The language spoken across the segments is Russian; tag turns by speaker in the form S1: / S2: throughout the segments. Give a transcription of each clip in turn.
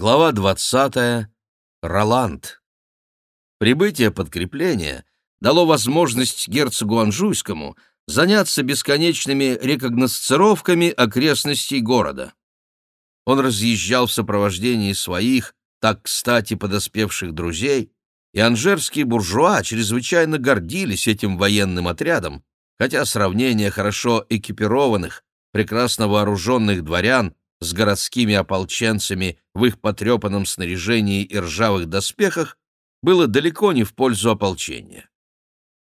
S1: Глава 20. Роланд. Прибытие подкрепления дало возможность герцогу Анжуйскому заняться бесконечными рекогносцировками окрестностей города. Он разъезжал в сопровождении своих, так кстати подоспевших друзей, и анжерские буржуа чрезвычайно гордились этим военным отрядом, хотя сравнение хорошо экипированных, прекрасно вооруженных дворян с городскими ополченцами в их потрепанном снаряжении и ржавых доспехах было далеко не в пользу ополчения.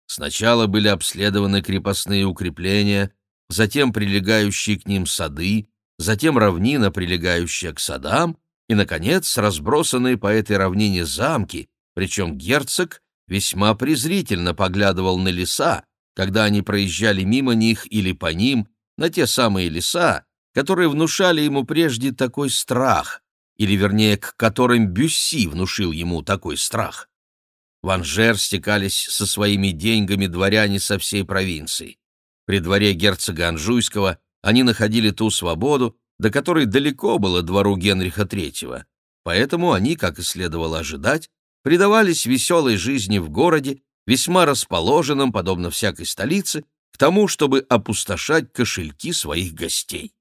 S1: Сначала были обследованы крепостные укрепления, затем прилегающие к ним сады, затем равнина, прилегающая к садам, и, наконец, разбросанные по этой равнине замки, причем герцог весьма презрительно поглядывал на леса, когда они проезжали мимо них или по ним, на те самые леса, которые внушали ему прежде такой страх, или, вернее, к которым Бюсси внушил ему такой страх. В Анжер стекались со своими деньгами дворяне со всей провинции. При дворе герцога Анжуйского они находили ту свободу, до которой далеко было двору Генриха III, поэтому они, как и следовало ожидать, предавались веселой жизни в городе, весьма расположенном, подобно всякой столице, к тому, чтобы опустошать кошельки своих гостей.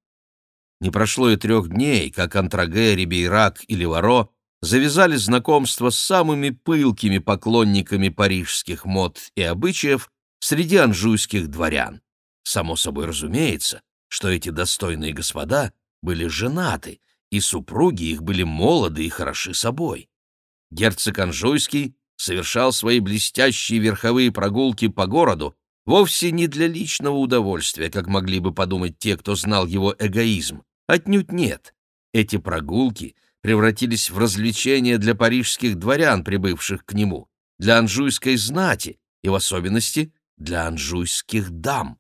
S1: Не прошло и трех дней, как Антраге, Рибейрак и Леваро завязали знакомство с самыми пылкими поклонниками парижских мод и обычаев среди анжуйских дворян. Само собой разумеется, что эти достойные господа были женаты, и супруги их были молоды и хороши собой. Герцог Анжуйский совершал свои блестящие верховые прогулки по городу вовсе не для личного удовольствия, как могли бы подумать те, кто знал его эгоизм, Отнюдь нет. Эти прогулки превратились в развлечения для парижских дворян, прибывших к нему, для анжуйской знати и, в особенности, для анжуйских дам.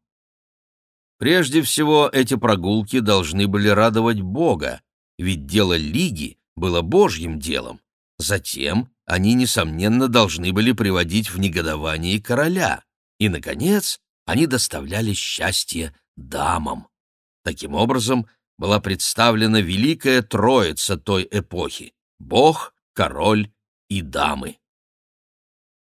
S1: Прежде всего, эти прогулки должны были радовать Бога, ведь дело Лиги было Божьим делом. Затем они, несомненно, должны были приводить в негодование короля. И, наконец, они доставляли счастье дамам. Таким образом, была представлена великая троица той эпохи — бог, король и дамы.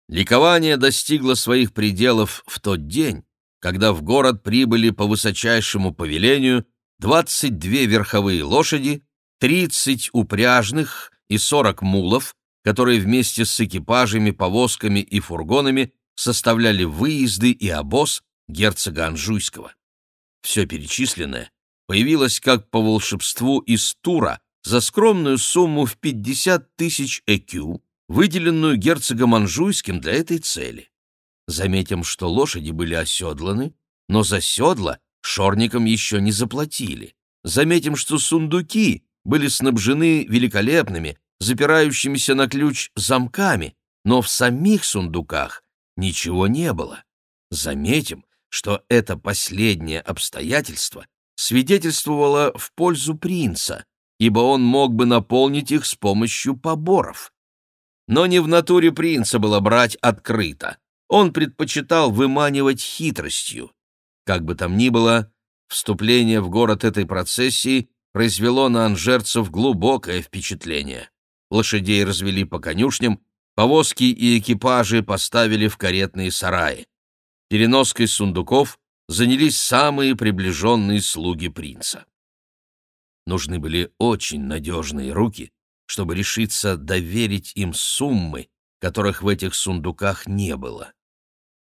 S1: Ликование достигло своих пределов в тот день, когда в город прибыли по высочайшему повелению 22 верховые лошади, 30 упряжных и 40 мулов, которые вместе с экипажами, повозками и фургонами составляли выезды и обоз герцога Анжуйского. Все перечисленное появилась как по волшебству из Тура за скромную сумму в 50 тысяч экю, выделенную герцогом Анжуйским для этой цели. Заметим, что лошади были оседланы, но за седла шорникам еще не заплатили. Заметим, что сундуки были снабжены великолепными, запирающимися на ключ замками, но в самих сундуках ничего не было. Заметим, что это последнее обстоятельство свидетельствовало в пользу принца, ибо он мог бы наполнить их с помощью поборов. Но не в натуре принца было брать открыто. Он предпочитал выманивать хитростью. Как бы там ни было, вступление в город этой процессии произвело на анжерцев глубокое впечатление. Лошадей развели по конюшням, повозки и экипажи поставили в каретные сараи. Переноской сундуков занялись самые приближенные слуги принца. Нужны были очень надежные руки, чтобы решиться доверить им суммы, которых в этих сундуках не было.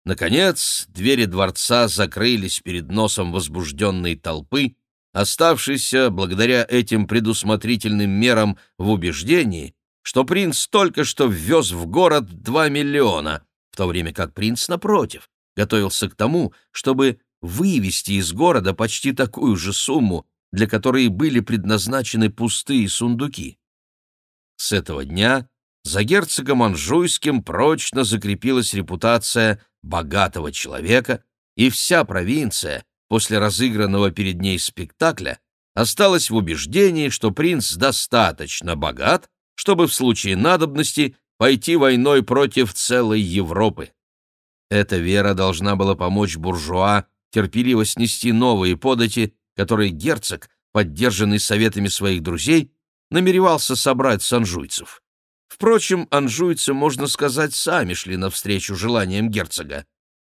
S1: Наконец, двери дворца закрылись перед носом возбужденной толпы, оставшейся благодаря этим предусмотрительным мерам в убеждении, что принц только что ввез в город два миллиона, в то время как принц, напротив, готовился к тому, чтобы вывести из города почти такую же сумму, для которой были предназначены пустые сундуки. С этого дня за герцогом Анжуйским прочно закрепилась репутация богатого человека, и вся провинция после разыгранного перед ней спектакля осталась в убеждении, что принц достаточно богат, чтобы в случае надобности пойти войной против целой Европы. Эта вера должна была помочь буржуа терпеливо снести новые подати, которые герцог, поддержанный советами своих друзей, намеревался собрать с анжуйцев. Впрочем, анжуйцы, можно сказать, сами шли навстречу желаниям герцога.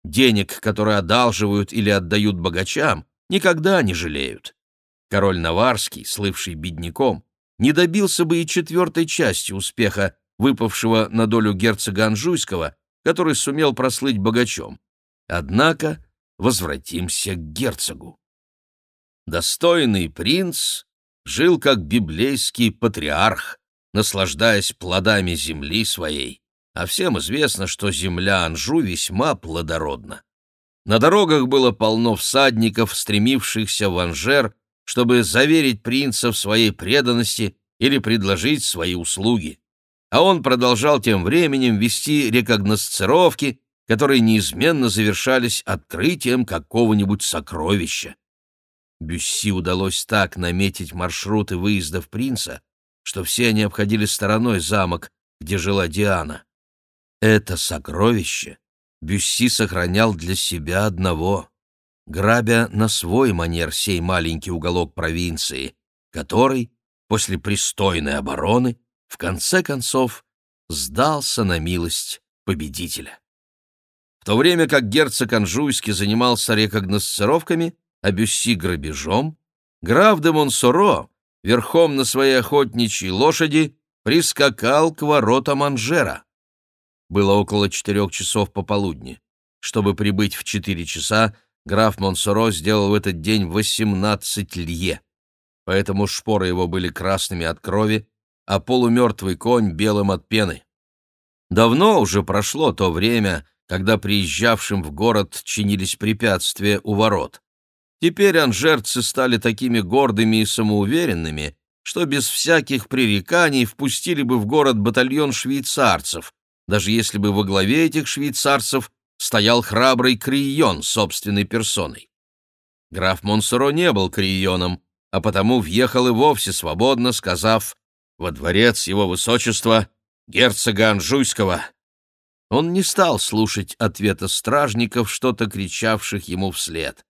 S1: Денег, которые одалживают или отдают богачам, никогда не жалеют. Король Наварский, слывший бедняком, не добился бы и четвертой части успеха, выпавшего на долю герцога Анжуйского, который сумел прослыть богачом. Однако возвратимся к герцогу. Достойный принц жил как библейский патриарх, наслаждаясь плодами земли своей, а всем известно, что земля Анжу весьма плодородна. На дорогах было полно всадников, стремившихся в Анжер, чтобы заверить принца в своей преданности или предложить свои услуги. А он продолжал тем временем вести рекогносцировки, которые неизменно завершались открытием какого-нибудь сокровища. Бюсси удалось так наметить маршруты выездов принца, что все они обходили стороной замок, где жила Диана. Это сокровище Бюсси сохранял для себя одного, грабя на свой манер сей маленький уголок провинции, который, после пристойной обороны, в конце концов сдался на милость победителя. То время как герцог Анжуйский занимался рекогносцировками, а Бюсси грабежом, граф де Монсоро верхом на своей охотничьей лошади прискакал к воротам Анжера. Было около четырех часов пополудни. Чтобы прибыть в четыре часа, граф Монсоро сделал в этот день восемнадцать лье. Поэтому шпоры его были красными от крови, а полумертвый конь белым от пены. Давно уже прошло то время, когда приезжавшим в город чинились препятствия у ворот. Теперь анжерцы стали такими гордыми и самоуверенными, что без всяких пререканий впустили бы в город батальон швейцарцев, даже если бы во главе этих швейцарцев стоял храбрый Крион собственной персоной. Граф Монсоро не был Крионом, а потому въехал и вовсе свободно, сказав «Во дворец его высочества, герцога Анжуйского». Он не стал слушать ответа стражников, что-то кричавших ему вслед.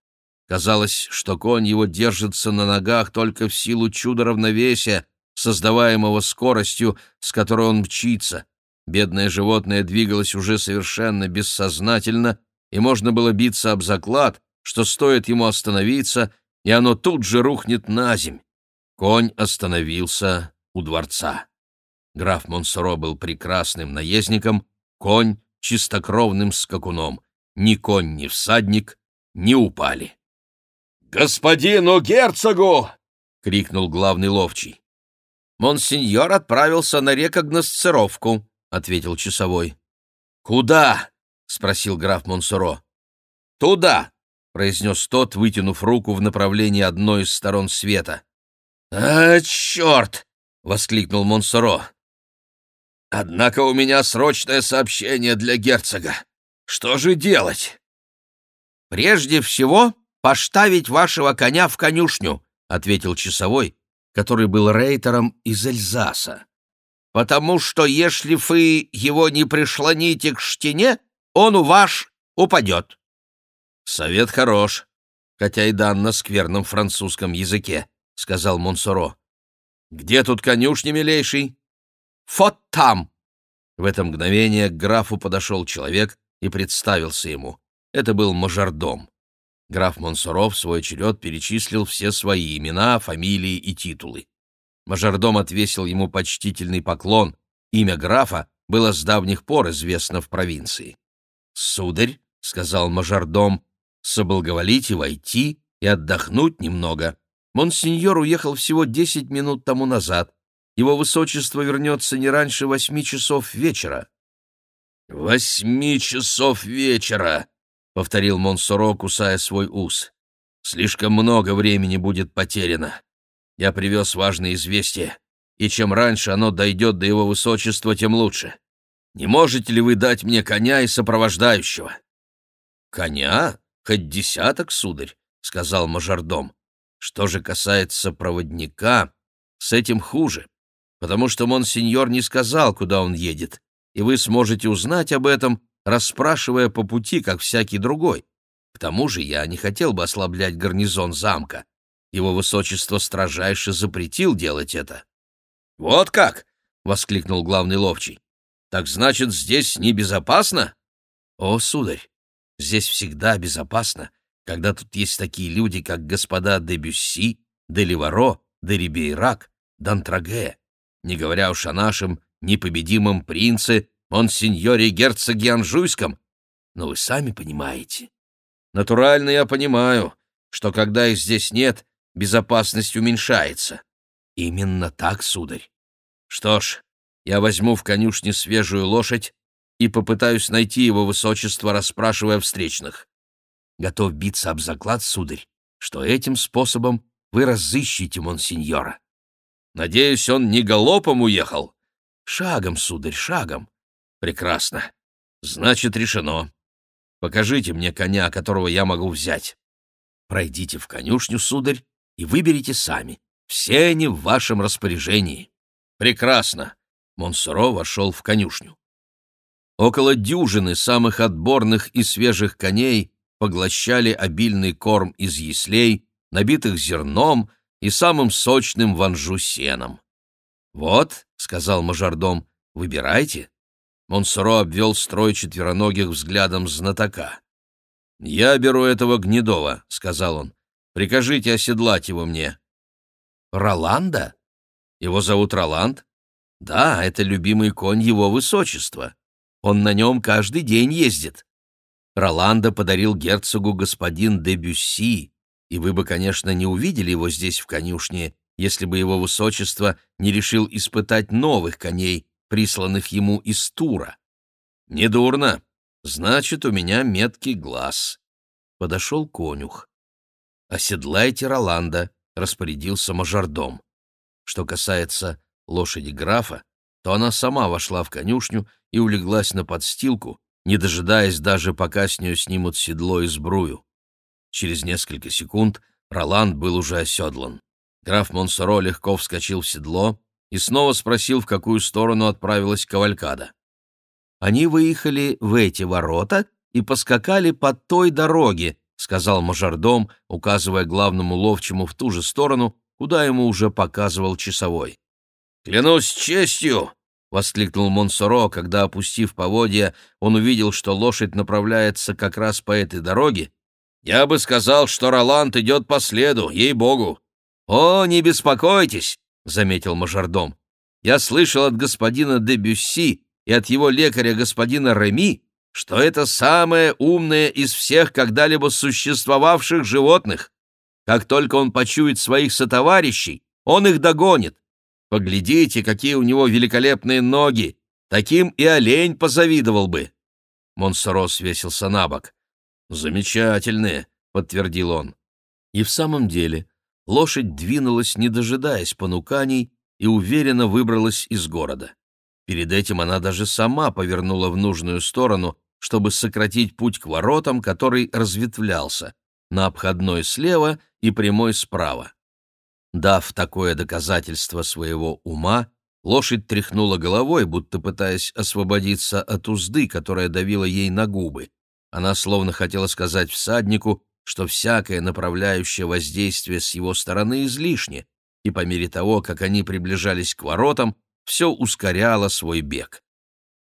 S1: Казалось, что конь его держится на ногах только в силу чуда равновесия, создаваемого скоростью, с которой он мчится. Бедное животное двигалось уже совершенно бессознательно, и можно было биться об заклад, что стоит ему остановиться, и оно тут же рухнет на земь. Конь остановился у дворца. Граф Монсоро был прекрасным наездником, конь — чистокровным скакуном. Ни конь, ни всадник не упали. «Господину герцогу!» — крикнул главный ловчий. «Монсеньор отправился на рекогносцировку», — ответил часовой. «Куда?» — спросил граф Монсоро. «Туда!» — произнес тот, вытянув руку в направлении одной из сторон света. «А, черт!» — воскликнул Монсоро. «Однако у меня срочное сообщение для герцога. Что же делать?» «Прежде всего поставить вашего коня в конюшню», — ответил часовой, который был рейтером из Эльзаса. «Потому что, если вы его не прислоните к штине, он у ваш упадет». «Совет хорош, хотя и дан на скверном французском языке», — сказал Монсоро. «Где тут конюшня, милейший?» «Вот там!» В это мгновение к графу подошел человек и представился ему. Это был мажордом. Граф Монсоро в свой черед перечислил все свои имена, фамилии и титулы. Мажордом отвесил ему почтительный поклон. Имя графа было с давних пор известно в провинции. «Сударь», — сказал мажордом, — «соблаговолите войти и отдохнуть немного. Монсеньор уехал всего десять минут тому назад. Его высочество вернется не раньше восьми часов вечера». «Восьми часов вечера!» повторил Монсоро, кусая свой ус. Слишком много времени будет потеряно. Я привез важное известие, и чем раньше оно дойдет до его высочества, тем лучше. Не можете ли вы дать мне коня и сопровождающего? Коня? Хоть десяток, сударь, сказал мажордом. Что же касается проводника, с этим хуже, потому что монсеньор не сказал, куда он едет, и вы сможете узнать об этом, расспрашивая по пути, как всякий другой. К тому же я не хотел бы ослаблять гарнизон замка. Его высочество строжайше запретил делать это. Вот как? воскликнул главный ловчий. Так значит, здесь небезопасно? О, сударь, здесь всегда безопасно, когда тут есть такие люди, как господа де Бюсси, де Ливаро, де Рибейрак, Дантраге, не говоря уж о нашем непобедимом принце, монсеньоре герцоге Анжуйском. Но вы сами понимаете. Натурально я понимаю, что когда их здесь нет, безопасность уменьшается. Именно так, сударь. Что ж, я возьму в конюшне свежую лошадь и попытаюсь найти его высочество, расспрашивая встречных. Готов биться об заклад, сударь, что этим способом вы разыщете монсеньора. Надеюсь, он не галопом уехал? Шагом, сударь, шагом. Прекрасно. Значит, решено. Покажите мне коня, которого я могу взять. Пройдите в конюшню, сударь, и выберите сами. Все они в вашем распоряжении. Прекрасно. Монсоро вошел в конюшню. Около дюжины самых отборных и свежих коней поглощали обильный корм из яслей, набитых зерном и самым сочным ванжу сеном. «Вот», — сказал мажордом, — «выбирайте». Монсоро обвел строй четвероногих взглядом знатока. «Я беру этого Гнедова», — сказал он. «Прикажите оседлать его мне». «Роланда? Его зовут Роланд?» «Да, это любимый конь его высочества. Он на нем каждый день ездит. Роланда подарил герцогу господин де Бюсси, и вы бы, конечно, не увидели его здесь в конюшне, если бы его высочество не решил испытать новых коней, присланных ему из Тура. Недурно. Значит, у меня меткий глаз. Подошел конюх. Оседлайте Роланда, распорядился мажордом. Что касается лошади графа, то она сама вошла в конюшню и улеглась на подстилку, не дожидаясь даже, пока с нее снимут седло и сбрую. Через несколько секунд Роланд был уже оседлан. Граф Монсоро легко вскочил в седло и снова спросил, в какую сторону отправилась кавалькада. «Они выехали в эти ворота и поскакали по той дороге», — сказал мажордом, указывая главному ловчему в ту же сторону, куда ему уже показывал часовой. «Клянусь честью!» — воскликнул Монсоро, когда, опустив поводья, он увидел, что лошадь направляется как раз по этой дороге. «Я бы сказал, что Роланд идет по следу, ей-богу!» «О, не беспокойтесь!» — заметил мажордом. «Я слышал от господина де Бюсси и от его лекаря господина Реми, что это самое умное из всех когда-либо существовавших животных. Как только он почует своих сотоварищей, он их догонит. Поглядите, какие у него великолепные ноги! Таким и олень позавидовал бы!» Монсоро свесился на бок. «Замечательные!» — подтвердил он. И в самом деле лошадь двинулась, не дожидаясь понуканий, и уверенно выбралась из города. Перед этим она даже сама повернула в нужную сторону, чтобы сократить путь к воротам, который разветвлялся, на обходной слева и прямой справа. Дав такое доказательство своего ума, лошадь тряхнула головой, будто пытаясь освободиться от узды, которая давила ей на губы. Она словно хотела сказать всаднику, что всякое направляющее воздействие с его стороны излишне, и по мере того, как они приближались к воротам, все ускоряло свой бег.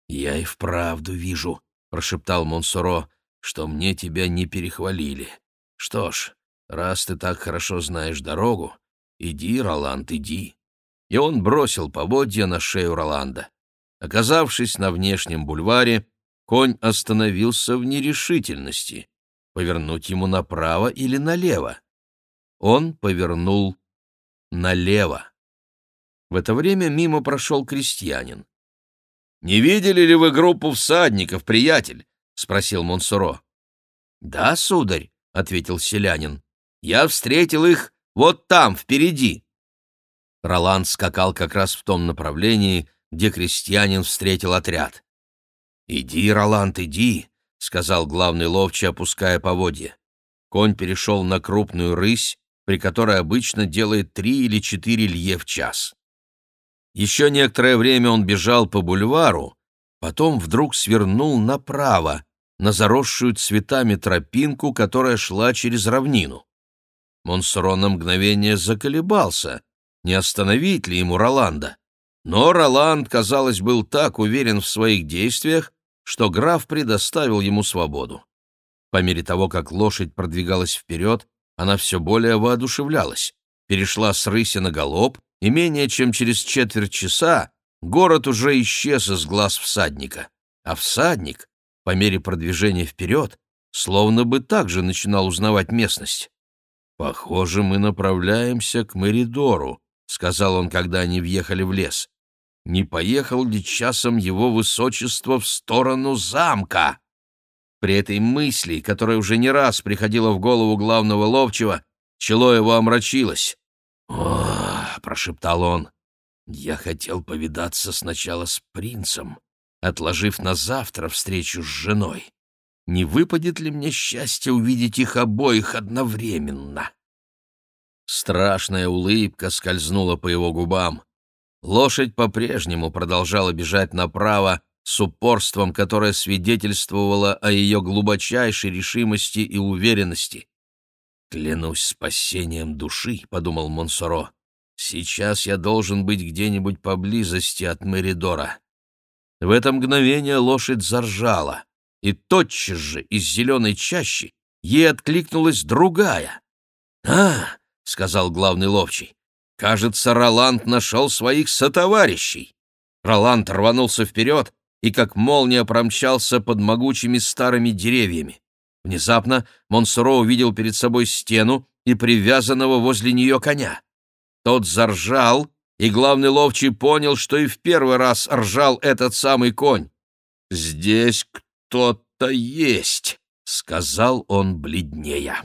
S1: «Я и вправду вижу», — прошептал Монсоро, — «что мне тебя не перехвалили. Что ж, раз ты так хорошо знаешь дорогу, «Иди, Роланд, иди». И он бросил поводья на шею Роланда. Оказавшись на внешнем бульваре, конь остановился в нерешительности. Повернуть ему направо или налево? Он повернул налево. В это время мимо прошел крестьянин. «Не видели ли вы группу всадников, приятель?» — спросил Монсоро. «Да, сударь», — ответил селянин. «Я встретил их вот там, впереди!» Роланд скакал как раз в том направлении, где крестьянин встретил отряд. «Иди, Роланд, иди!» — сказал главный ловчий, опуская поводья. Конь перешел на крупную рысь, при которой обычно делает три или четыре лье в час. Еще некоторое время он бежал по бульвару, потом вдруг свернул направо, на заросшую цветами тропинку, которая шла через равнину. Монсоро на мгновение заколебался, не остановить ли ему Роланда, Но Роланд, казалось, был так уверен в своих действиях, что граф предоставил ему свободу. По мере того, как лошадь продвигалась вперед, она все более воодушевлялась, перешла с рыси на галоп, и менее чем через четверть часа город уже исчез из глаз всадника, а всадник, по мере продвижения вперед, словно бы также начинал узнавать местность. «Похоже, мы направляемся к Меридору», — сказал он, когда они въехали в лес. «Не поехал ли часом его высочество в сторону замка?» При этой мысли, которая уже не раз приходила в голову главного ловчего, чело его омрачилось. «О!» — прошептал он. «Я хотел повидаться сначала с принцем, отложив на завтра встречу с женой. Не выпадет ли мне счастье увидеть их обоих одновременно?» Страшная улыбка скользнула по его губам. Лошадь по-прежнему продолжала бежать направо с упорством, которое свидетельствовало о ее глубочайшей решимости и уверенности. «Клянусь спасением души», — подумал Монсоро, — «сейчас я должен быть где-нибудь поблизости от Меридора». В это мгновение лошадь заржала, и тотчас же из зеленой чащи ей откликнулась другая. «А!» — сказал главный ловчий. «Кажется, Роланд нашел своих сотоварищей». Роланд рванулся вперед и как молния промчался под могучими старыми деревьями. Внезапно Монсоро увидел перед собой стену и привязанного возле нее коня. Тот заржал, и главный ловчий понял, что и в первый раз ржал этот самый конь. «Здесь кто-то есть», — сказал он бледнее.